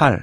8.